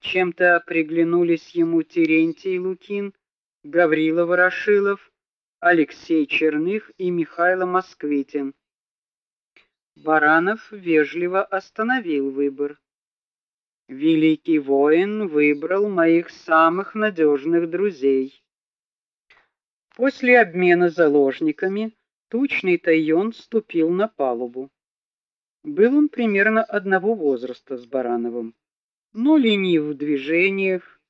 Чем-то приглянулись ему Терентий Лукин, Гаврила Ворошилов, Алексей Черных и Михаил Москвитин. Баранов вежливо остановил выбор. Великий воин выбрал моих самых надежных друзей. После обмена заложниками тучный Тайон ступил на палубу. Был он примерно одного возраста с Барановым, но ленив в движениях,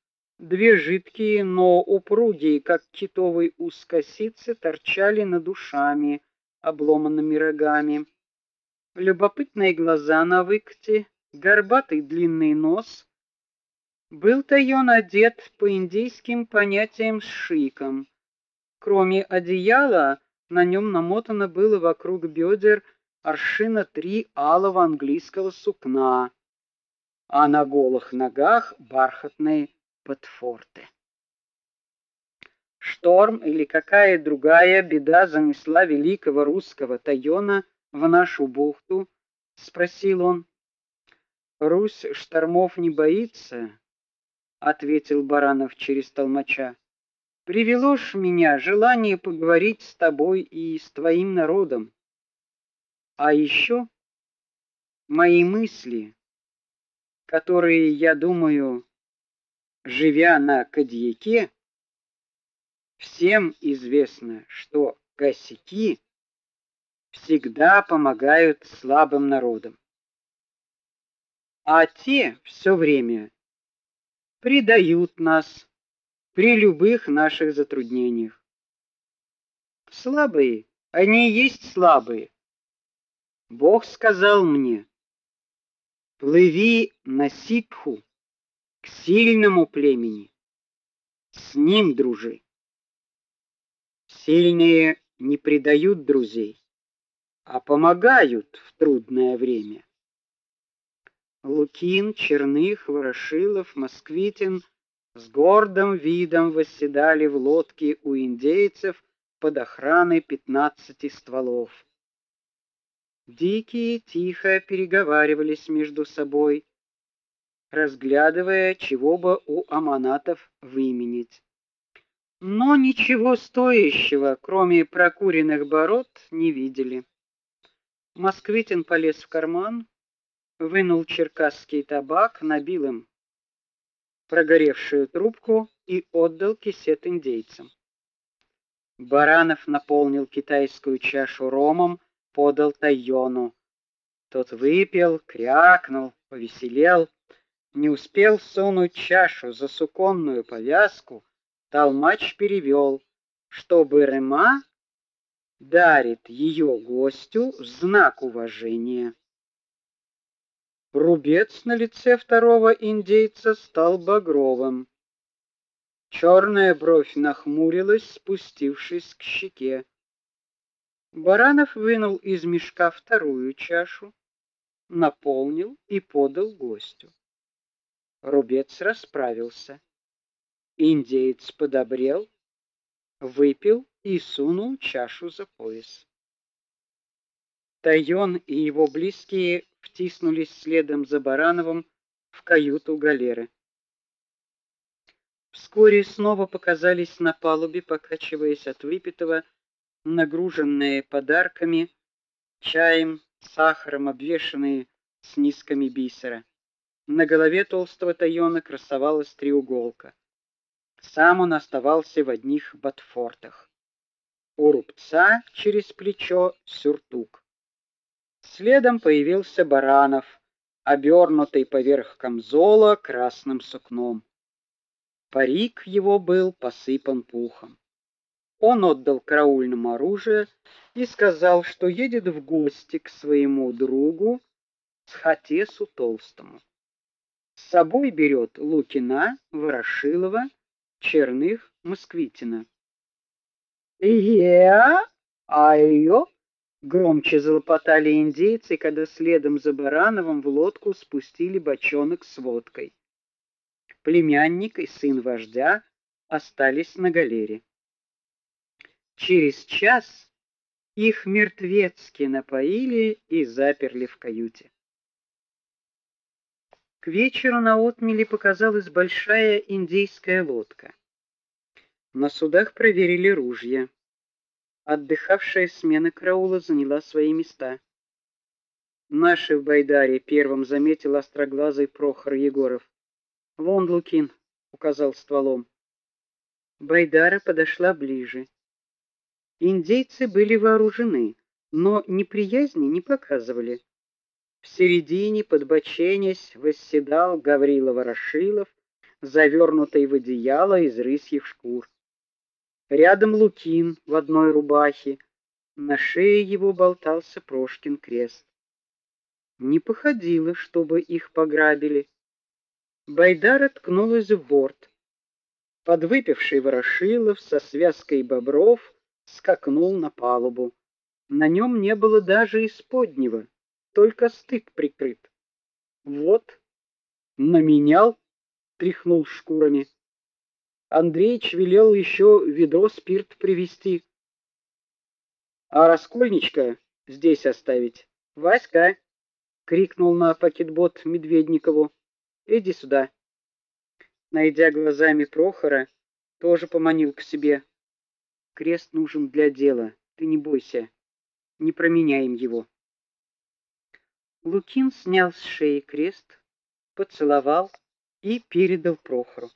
Две жидкие, но упругие, как китовые узкосицы, торчали над ушами, обломанными рогами. Любопытные глаза на выкате, горбатый длинный нос. Был-то он одет по индийским понятиям с шиком. Кроме одеяла, на нем намотано было вокруг бедер аршина три алого английского сукна, а на голых ногах бархатные Патфорте. Шторм или какая другая беда занесла великого русского Тайона в нашу бухту, спросил он. Русь штормов не боится, ответил Баранов через толмача. Привело ж меня желание поговорить с тобой и с твоим народом. А еще мои мысли, которые, я думаю, живя на Кадьяке, всем известно, что косяки всегда помогают слабым народам. А те все время предают нас при любых наших затруднениях. Слабые, они и есть слабые. Бог сказал мне: "Плыви на Ситху, к сильному племени. С ним дружи. Сильные не предают друзей, а помогают в трудное время. Лукин, Черных, Ворошилов, Москвитин с гордым видом восседали в лодке у индейцев под охраной пятнадцати стволов. Дикие тихо переговаривались между собой, разглядывая, чего бы у аманатов выменить. Но ничего стоящего, кроме прокуренных бород, не видели. Москвитин полез в карман, вынул черкасский табак, набил им прогоревшую трубку и отдал кисет индейцам. Баранов наполнил китайскую чашу ромом, подал Тайону. Тот выпил, крякнул, повеселел. Не успел сунуть чашу за суконную повязку, толмач перевел, что Берема дарит ее гостю в знак уважения. Рубец на лице второго индейца стал багровым. Черная бровь нахмурилась, спустившись к щеке. Баранов вынул из мешка вторую чашу, наполнил и подал гостю. Рубец расправился. Индеец подобрел, выпил и сунул чашу за пояс. Тайон и его близкие втиснулись следом за Барановым в каюту галеры. Вскоре снова показались на палубе, покачиваясь от выпитого, нагруженные подарками, чаем, сахаром, обвешанные с низками бисера. На голове толстого Тайона красовалась треуголка. Сам он оставался в одних ботфортах. У рубца через плечо сюртук. Следом появился Баранов, обернутый поверх камзола красным сукном. Парик его был посыпан пухом. Он отдал караульному оружие и сказал, что едет в гости к своему другу Схотесу Толстому. С собой берет Лукина, Ворошилова, Черных, Москвитина. "Я? А ее?» громче залопотали индейцы, когда следом за Барановым в лодку спустили бочонок с водкой. Племянник и сын вождя остались на галере. Через час их мертвецки напоили и заперли в каюте. К вечеру на отмели показалась большая индейская лодка. На судах проверили ружья. Отдыхавшая смена караула заняла свои места. Наши в Байдаре первым заметил остроглазый Прохор Егоров. "Вон Лукин", указал стволом. Байдара подошла ближе. Индейцы были вооружены, но неприязни не показывали. В середине, подбоченясь, восседал Гаврила Ворошилов, завернутый в одеяло из рысьих шкур. Рядом Лукин в одной рубахе, на шее его болтался Прошкин крест. Не походило, чтобы их пограбили. Байдара ткнулась в борт. Подвыпивший Ворошилов со связкой бобров скакнул на палубу. На нем не было даже исподнего только стык прикрыт. Вот, наменял, тряхнул шкурами. Андреич велел еще ведро спирт привезти. А раскольничка здесь оставить. Васька крикнул на пакетбот Медведникову. Иди сюда. Найдя глазами Прохора, тоже поманил к себе. Крест нужен для дела. Ты не бойся. Не променяем его. Лукин снял с шеи крест, поцеловал и передал Прохору.